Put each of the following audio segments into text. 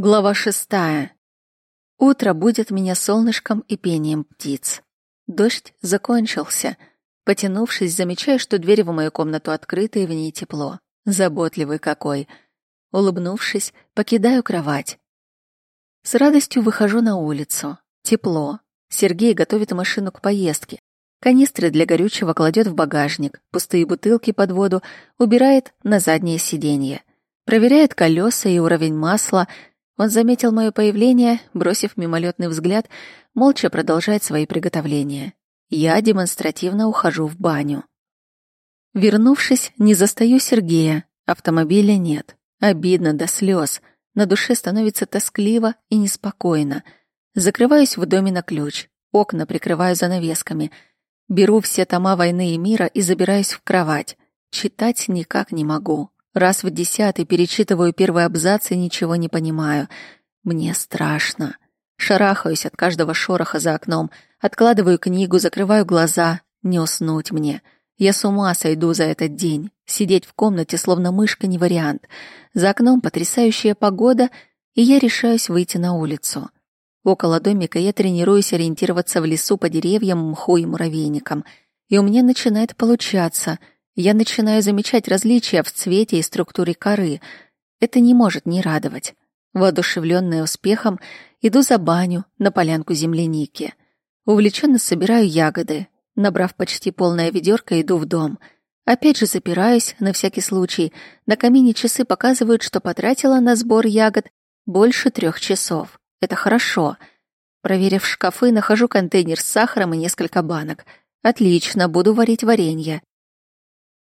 Глава шестая. Утро будет меня солнышком и пением птиц. Дождь закончился. Потянувшись, замечаю, что дверь в мою комнату открыта и в ней тепло. Заботливый какой. Улыбнувшись, покидаю кровать. С радостью выхожу на улицу. Тепло. Сергей готовит машину к поездке. Канистры для горючего кладет в багажник, пустые бутылки под воду убирает на заднее сиденье. Проверяет колеса и уровень масла — он заметил мое появление, бросив мимолетный взгляд, молча продолжает свои приготовления. Я демонстративно ухожу в баню. Вернувшись, не застаю Сергея. Автомобиля нет. Обидно до слез. На душе становится тоскливо и неспокойно. Закрываюсь в доме на ключ. Окна прикрываю занавесками. Беру все тома «Войны и мира» и забираюсь в кровать. Читать никак не могу. Раз в десятый перечитываю первый абзац и ничего не понимаю. Мне страшно. Шарахаюсь от каждого шороха за окном, откладываю книгу, закрываю глаза. Не уснуть мне. Я с ума сойду за этот день. Сидеть в комнате, словно мышка, не вариант. За окном потрясающая погода, и я решаюсь выйти на улицу. Около домика я тренируюсь ориентироваться в лесу по деревьям, мху и муравейникам. И у меня начинает получаться — я начинаю замечать различия в цвете и структуре коры. Это не может не радовать. Воодушевленная успехом, иду за баню на полянку земляники. Увлеченно собираю ягоды. Набрав почти полное ведерко, иду в дом. Опять же запираюсь, на всякий случай. На камине часы показывают, что потратила на сбор ягод больше трех часов. Это хорошо. Проверив шкафы, нахожу контейнер с сахаром и несколько банок. Отлично, буду варить варенье.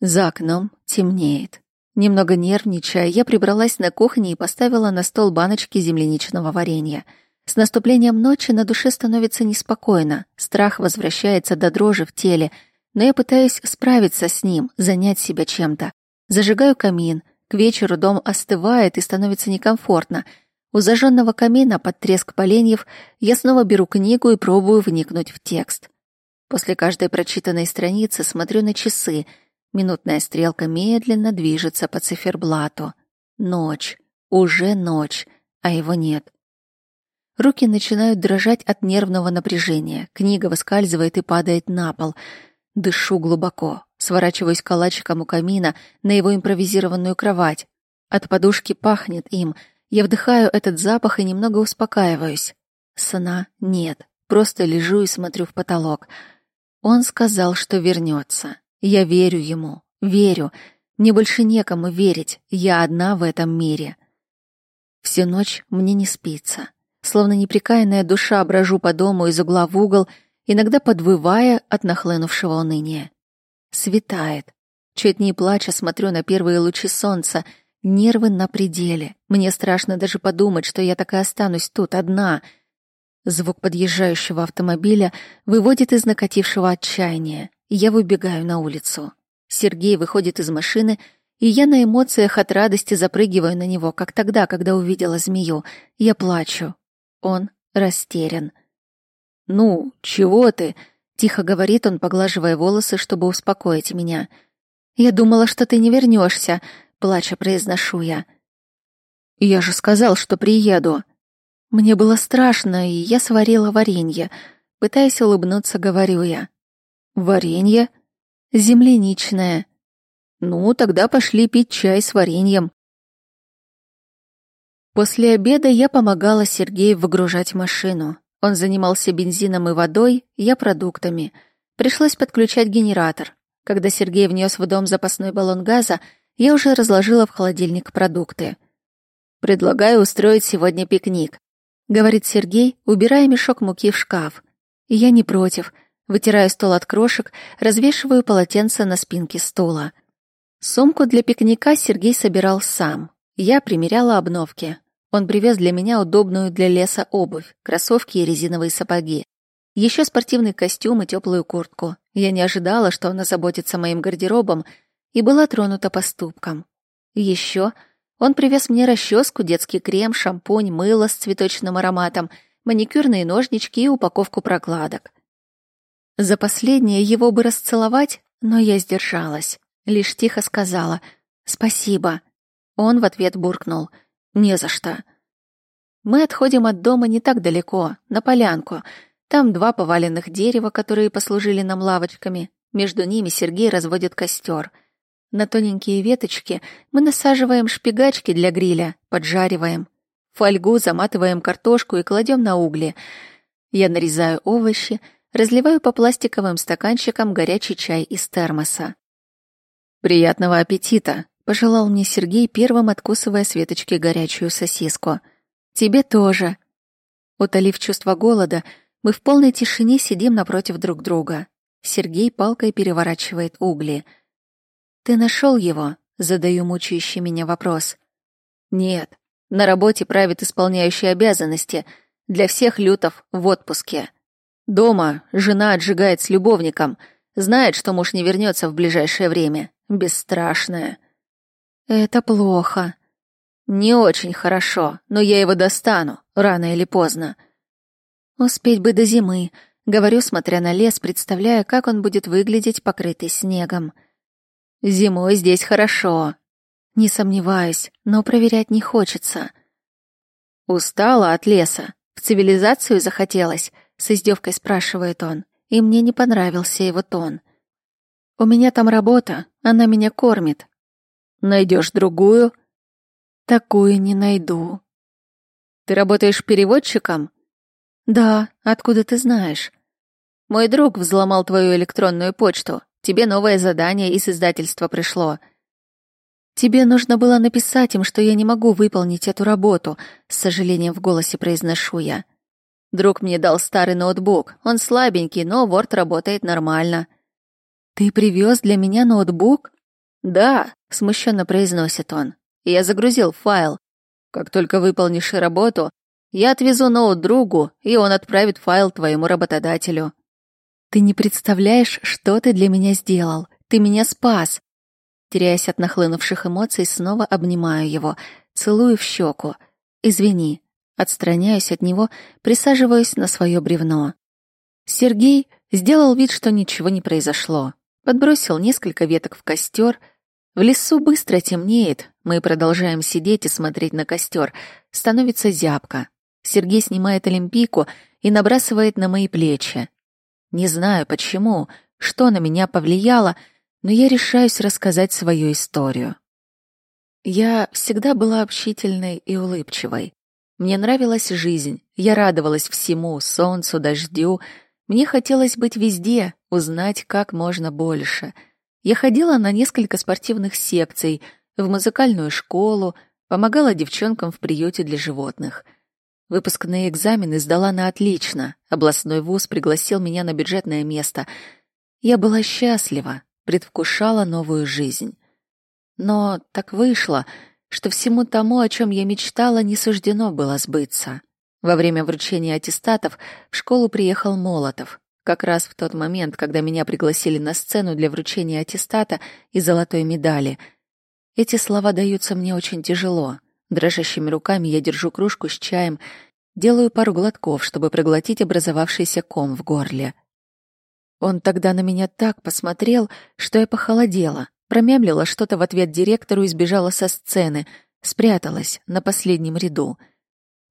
За окном темнеет. Немного нервничая, я прибралась на кухне и поставила на стол баночки земляничного варенья. С наступлением ночи на душе становится неспокойно, страх возвращается до дрожи в теле, но я пытаюсь справиться с ним, занять себя чем-то. Зажигаю камин, к вечеру дом остывает и становится некомфортно. У зажженного камина под треск поленьев я снова беру книгу и пробую вникнуть в текст. После каждой прочитанной страницы смотрю на часы — Минутная стрелка медленно движется по циферблату. Ночь. Уже ночь, а его нет. Руки начинают дрожать от нервного напряжения. Книга выскальзывает и падает на пол. Дышу глубоко. Сворачиваюсь калачиком у камина на его импровизированную кровать. От подушки пахнет им. Я вдыхаю этот запах и немного успокаиваюсь. Сна нет. Просто лежу и смотрю в потолок. Он сказал, что вернется. Я верю ему, верю. Мне больше некому верить, я одна в этом мире. Всю ночь мне не спится. Словно неприкаянная душа брожу по дому из угла в угол, иногда подвывая от нахлынувшего уныния. Светает. Чуть не плача смотрю на первые лучи солнца, нервы на пределе. Мне страшно даже подумать, что я так и останусь тут одна. Звук подъезжающего автомобиля выводит из накатившего отчаяния я выбегаю на улицу. Сергей выходит из машины, и я на эмоциях от радости запрыгиваю на него, как тогда, когда увидела змею. Я плачу. Он растерян. «Ну, чего ты?» — тихо говорит он, поглаживая волосы, чтобы успокоить меня. «Я думала, что ты не вернешься», — плача произношу я. «Я же сказал, что приеду». Мне было страшно, и я сварила варенье. Пытаясь улыбнуться, говорю я. Варенье? Земляничное. Ну, тогда пошли пить чай с вареньем. После обеда я помогала Сергею выгружать машину. Он занимался бензином и водой, я продуктами. Пришлось подключать генератор. Когда Сергей внес в дом запасной баллон газа, я уже разложила в холодильник продукты. «Предлагаю устроить сегодня пикник», — говорит Сергей, убирая мешок муки в шкаф. я не против — Вытираю стол от крошек, развешиваю полотенце на спинке стула. Сумку для пикника Сергей собирал сам. Я примеряла обновки. Он привез для меня удобную для леса обувь, кроссовки и резиновые сапоги. Еще спортивный костюм и теплую куртку. Я не ожидала, что он озаботится моим гардеробом, и была тронута поступком. Еще он привез мне расческу, детский крем, шампунь, мыло с цветочным ароматом, маникюрные ножнички и упаковку прокладок. За последнее его бы расцеловать, но я сдержалась. Лишь тихо сказала «Спасибо». Он в ответ буркнул «Не за что». Мы отходим от дома не так далеко, на полянку. Там два поваленных дерева, которые послужили нам лавочками. Между ними Сергей разводит костер. На тоненькие веточки мы насаживаем шпигачки для гриля, поджариваем. Фольгу заматываем картошку и кладем на угли. Я нарезаю овощи, разливаю по пластиковым стаканчикам горячий чай из термоса. «Приятного аппетита!» — пожелал мне Сергей, первым откусывая с веточки горячую сосиску. «Тебе тоже!» Утолив чувство голода, мы в полной тишине сидим напротив друг друга. Сергей палкой переворачивает угли. «Ты нашел его?» — задаю мучающий меня вопрос. «Нет, на работе правит исполняющий обязанности. Для всех лютов в отпуске. Дома жена отжигает с любовником. Знает, что муж не вернется в ближайшее время. Бесстрашная. Это плохо. Не очень хорошо, но я его достану, рано или поздно. Успеть бы до зимы, говорю, смотря на лес, представляя, как он будет выглядеть покрытый снегом. Зимой здесь хорошо, не сомневаюсь, но проверять не хочется. Устала от леса. В цивилизацию захотелось, с издевкой спрашивает он, и мне не понравился его тон. У меня там работа, она меня кормит. Найдешь другую? Такую не найду. Ты работаешь переводчиком? Да, откуда ты знаешь? Мой друг взломал твою электронную почту. Тебе новое задание из издательства пришло. «Тебе нужно было написать им, что я не могу выполнить эту работу», — с сожалением в голосе произношу я. Друг мне дал старый ноутбук. Он слабенький, но Word работает нормально. «Ты привез для меня ноутбук?» «Да», — смущенно произносит он. «Я загрузил файл. Как только выполнишь работу, я отвезу ноут другу, и он отправит файл твоему работодателю». «Ты не представляешь, что ты для меня сделал. Ты меня спас. Теряясь от нахлынувших эмоций, снова обнимаю его, целую в щеку. «Извини». Отстраняюсь от него, присаживаюсь на свое бревно. Сергей сделал вид, что ничего не произошло. Подбросил несколько веток в костер. В лесу быстро темнеет. Мы продолжаем сидеть и смотреть на костер. Становится зябко. Сергей снимает олимпийку и набрасывает на мои плечи. Не знаю почему, что на меня повлияло — но я решаюсь рассказать свою историю. Я всегда была общительной и улыбчивой. Мне нравилась жизнь, я радовалась всему, солнцу, дождю. Мне хотелось быть везде, узнать как можно больше. Я ходила на несколько спортивных секций, в музыкальную школу, помогала девчонкам в приюте для животных. Выпускные экзамены сдала на отлично. Областной вуз пригласил меня на бюджетное место. Я была счастлива, предвкушала новую жизнь. Но так вышло, что всему тому, о чем я мечтала, не суждено было сбыться. Во время вручения аттестатов в школу приехал Молотов, как раз в тот момент, когда меня пригласили на сцену для вручения аттестата и золотой медали. Эти слова даются мне очень тяжело. Дрожащими руками я держу кружку с чаем, делаю пару глотков, чтобы проглотить образовавшийся ком в горле — он тогда на меня так посмотрел, что я похолодела, промямлила что-то в ответ директору и сбежала со сцены, спряталась на последнем ряду.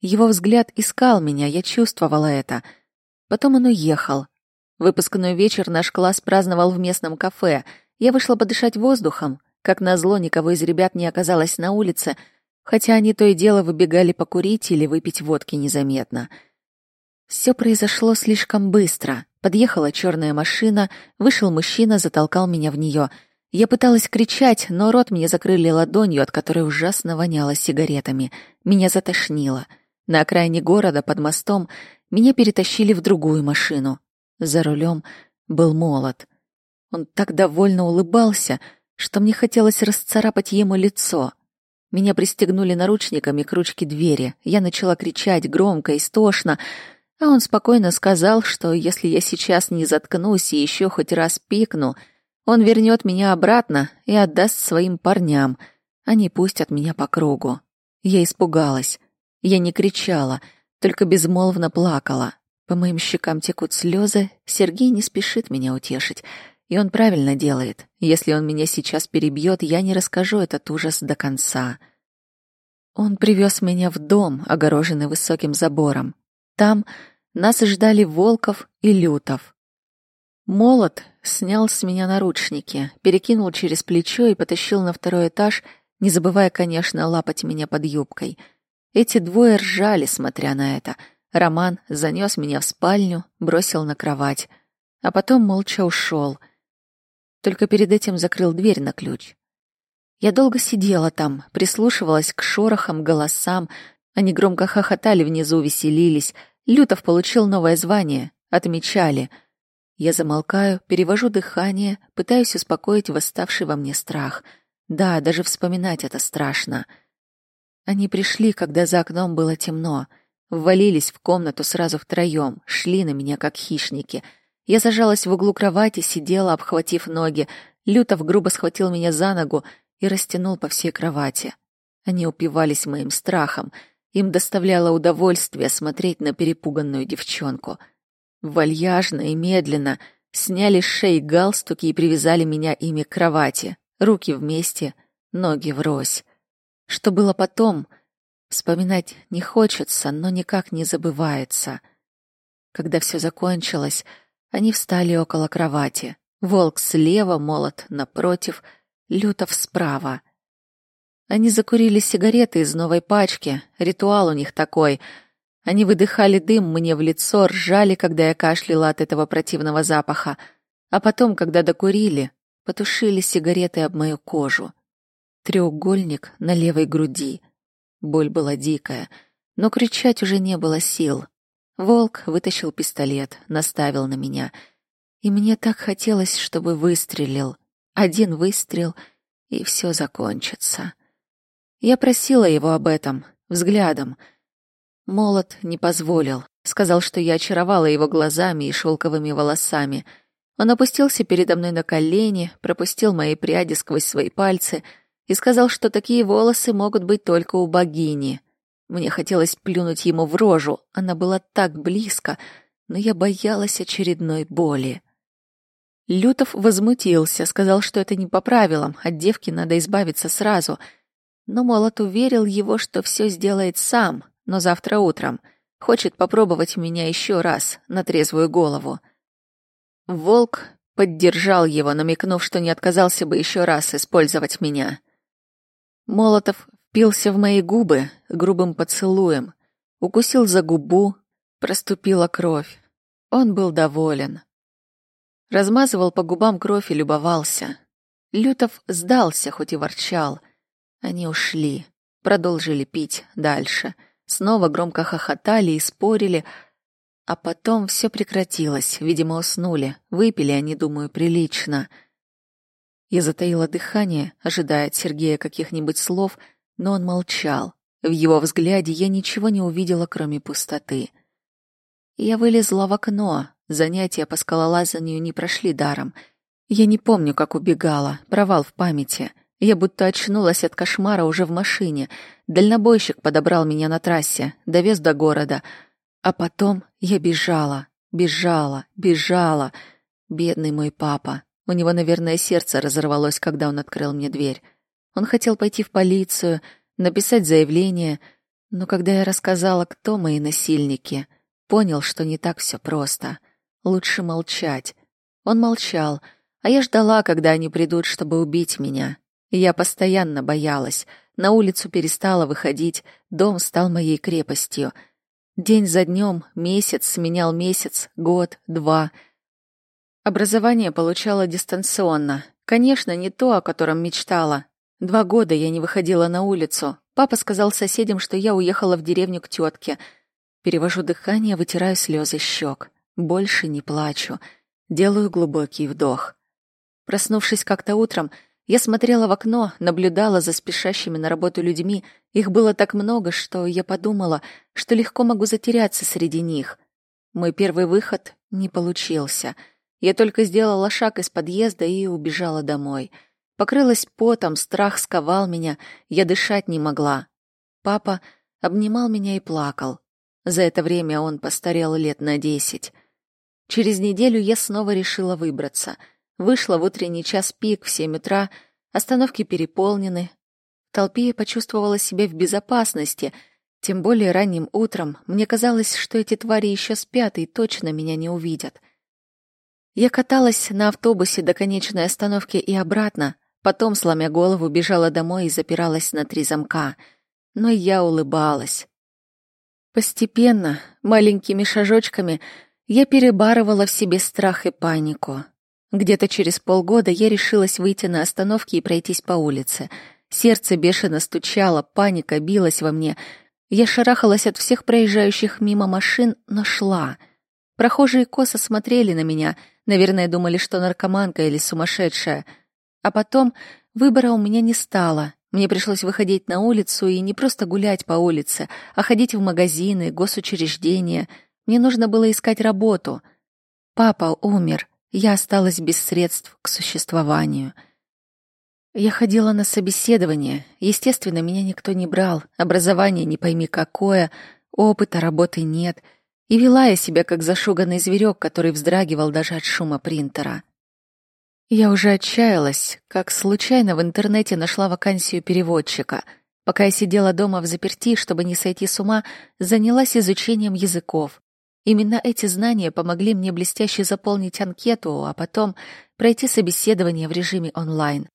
Его взгляд искал меня, я чувствовала это. Потом он уехал. Выпускной вечер наш класс праздновал в местном кафе. Я вышла подышать воздухом. Как назло, никого из ребят не оказалось на улице, хотя они то и дело выбегали покурить или выпить водки незаметно. Все произошло слишком быстро. Подъехала черная машина, вышел мужчина, затолкал меня в нее. Я пыталась кричать, но рот мне закрыли ладонью, от которой ужасно воняло сигаретами. Меня затошнило. На окраине города, под мостом, меня перетащили в другую машину. За рулем был молот. Он так довольно улыбался, что мне хотелось расцарапать ему лицо. Меня пристегнули наручниками к ручке двери. Я начала кричать громко, истошно, а он спокойно сказал, что если я сейчас не заткнусь и еще хоть раз пикну, он вернет меня обратно и отдаст своим парням. Они пустят меня по кругу. Я испугалась. Я не кричала, только безмолвно плакала. По моим щекам текут слезы, Сергей не спешит меня утешить. И он правильно делает. Если он меня сейчас перебьет, я не расскажу этот ужас до конца. Он привез меня в дом, огороженный высоким забором. Там нас ждали Волков и Лютов. Молот снял с меня наручники, перекинул через плечо и потащил на второй этаж, не забывая, конечно, лапать меня под юбкой. Эти двое ржали, смотря на это. Роман занес меня в спальню, бросил на кровать, а потом молча ушел. Только перед этим закрыл дверь на ключ. Я долго сидела там, прислушивалась к шорохам, голосам. Они громко хохотали внизу, веселились. Лютов получил новое звание. Отмечали. Я замолкаю, перевожу дыхание, пытаюсь успокоить восставший во мне страх. Да, даже вспоминать это страшно. Они пришли, когда за окном было темно. Ввалились в комнату сразу втроем, шли на меня, как хищники. Я зажалась в углу кровати, сидела, обхватив ноги. Лютов грубо схватил меня за ногу и растянул по всей кровати. Они упивались моим страхом. Им доставляло удовольствие смотреть на перепуганную девчонку. Вальяжно и медленно сняли с шеи галстуки и привязали меня ими к кровати. Руки вместе, ноги врозь. Что было потом, вспоминать не хочется, но никак не забывается. Когда все закончилось, они встали около кровати. Волк слева, молот напротив — Лютов справа. Они закурили сигареты из новой пачки, ритуал у них такой. Они выдыхали дым мне в лицо, ржали, когда я кашляла от этого противного запаха, а потом, когда докурили, потушили сигареты об мою кожу. Треугольник на левой груди. Боль была дикая, но кричать уже не было сил. Волк вытащил пистолет, наставил на меня. И мне так хотелось, чтобы выстрелил. Один выстрел, и все закончится. Я просила его об этом, взглядом. Молот не позволил. Сказал, что я очаровала его глазами и шелковыми волосами. Он опустился передо мной на колени, пропустил мои пряди сквозь свои пальцы и сказал, что такие волосы могут быть только у богини. Мне хотелось плюнуть ему в рожу, она была так близко, но я боялась очередной боли. Лютов возмутился, сказал, что это не по правилам, от девки надо избавиться сразу. Но Молот уверил его, что все сделает сам, но завтра утром. Хочет попробовать меня еще раз, на трезвую голову. Волк поддержал его, намекнув, что не отказался бы еще раз использовать меня. Молотов впился в мои губы грубым поцелуем, укусил за губу, проступила кровь. Он был доволен. Размазывал по губам кровь и любовался. Лютов сдался, хоть и ворчал. Они ушли, продолжили пить дальше. Снова громко хохотали и спорили, а потом все прекратилось, видимо, уснули. Выпили они, думаю, прилично. Я затаила дыхание, ожидая от Сергея каких-нибудь слов, но он молчал. В его взгляде я ничего не увидела, кроме пустоты. Я вылезла в окно, Занятия по скалолазанию не прошли даром. Я не помню, как убегала, провал в памяти. Я будто очнулась от кошмара уже в машине. Дальнобойщик подобрал меня на трассе, довез до города. А потом я бежала, бежала, бежала. Бедный мой папа. У него, наверное, сердце разорвалось, когда он открыл мне дверь. Он хотел пойти в полицию, написать заявление, но когда я рассказала, кто мои насильники, понял, что не так все просто. Лучше молчать. Он молчал, а я ждала, когда они придут, чтобы убить меня. Я постоянно боялась. На улицу перестала выходить, дом стал моей крепостью. День за днем, месяц сменял месяц, год, два. Образование получала дистанционно. Конечно, не то, о котором мечтала. Два года я не выходила на улицу. Папа сказал соседям, что я уехала в деревню к тетке. Перевожу дыхание, вытираю слезы щек. Больше не плачу. Делаю глубокий вдох. Проснувшись как-то утром, я смотрела в окно, наблюдала за спешащими на работу людьми. Их было так много, что я подумала, что легко могу затеряться среди них. Мой первый выход не получился. Я только сделала шаг из подъезда и убежала домой. Покрылась потом, страх сковал меня, я дышать не могла. Папа обнимал меня и плакал. За это время он постарел лет на десять. Через неделю я снова решила выбраться. Вышла в утренний час пик в семь утра, остановки переполнены. В толпе я почувствовала себя в безопасности, тем более ранним утром мне казалось, что эти твари еще спят и точно меня не увидят. Я каталась на автобусе до конечной остановки и обратно, потом, сломя голову, бежала домой и запиралась на три замка. Но я улыбалась. Постепенно, маленькими шажочками, я перебарывала в себе страх и панику. Где-то через полгода я решилась выйти на остановке и пройтись по улице. Сердце бешено стучало, паника билась во мне. Я шарахалась от всех проезжающих мимо машин, но шла. Прохожие косо смотрели на меня, наверное, думали, что наркоманка или сумасшедшая. А потом выбора у меня не стало. Мне пришлось выходить на улицу и не просто гулять по улице, а ходить в магазины, госучреждения. Мне нужно было искать работу. Папа умер, я осталась без средств к существованию. Я ходила на собеседование. Естественно, меня никто не брал. Образование не пойми какое, опыта работы нет. И вела я себя как зашуганный зверек, который вздрагивал даже от шума принтера. Я уже отчаялась, как случайно в интернете нашла вакансию переводчика. Пока я сидела дома в заперти, чтобы не сойти с ума, занялась изучением языков. Именно эти знания помогли мне блестяще заполнить анкету, а потом пройти собеседование в режиме онлайн.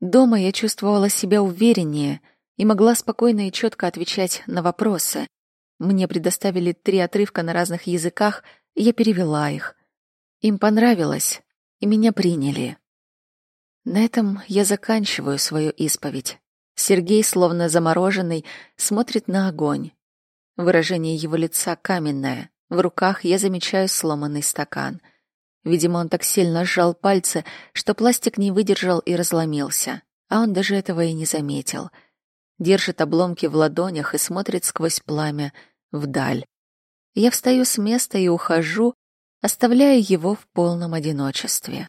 Дома я чувствовала себя увереннее и могла спокойно и четко отвечать на вопросы. Мне предоставили три отрывка на разных языках, и я перевела их. Им понравилось, и меня приняли. На этом я заканчиваю свою исповедь. Сергей, словно замороженный, смотрит на огонь. Выражение его лица каменное. В руках я замечаю сломанный стакан. Видимо, он так сильно сжал пальцы, что пластик не выдержал и разломился. А он даже этого и не заметил. Держит обломки в ладонях и смотрит сквозь пламя вдаль. Я встаю с места и ухожу, оставляя его в полном одиночестве.